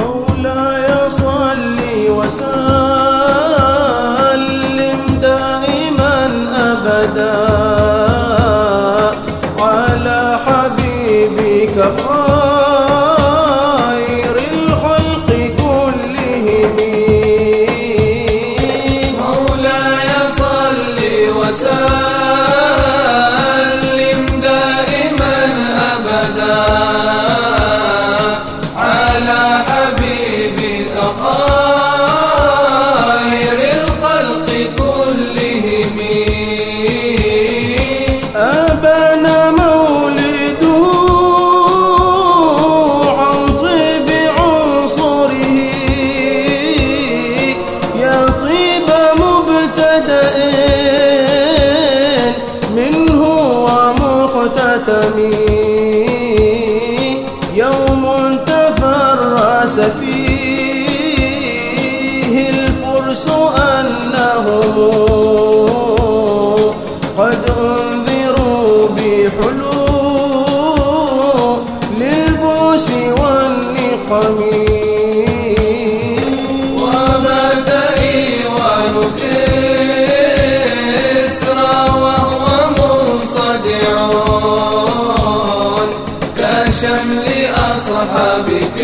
مولاي صلي وسلم دائما ابدا على حبيبك خير الخلق كلهم. مولاي صلي وسلم دائما ابدا على الناس فيه الفرس أنهم قد أنذروا بحلو للبوس والنقم. شمل أصحابك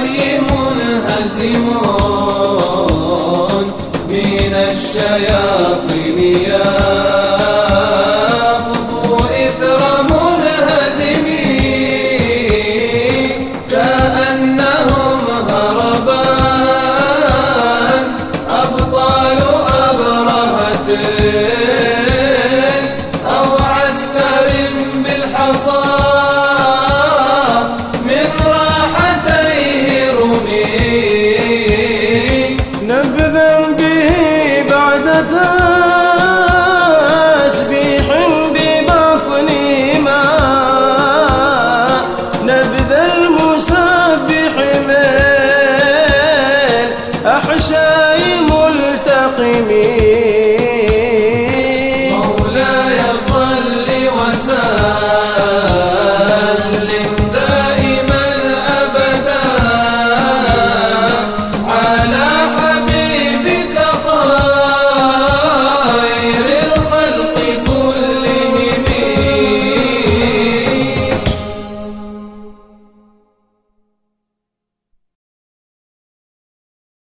سقي منهزم من الشياطين يا إثر كأنهم هربان أبطال أبرهة.